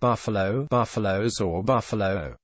buffalo, buffaloes or buffalo.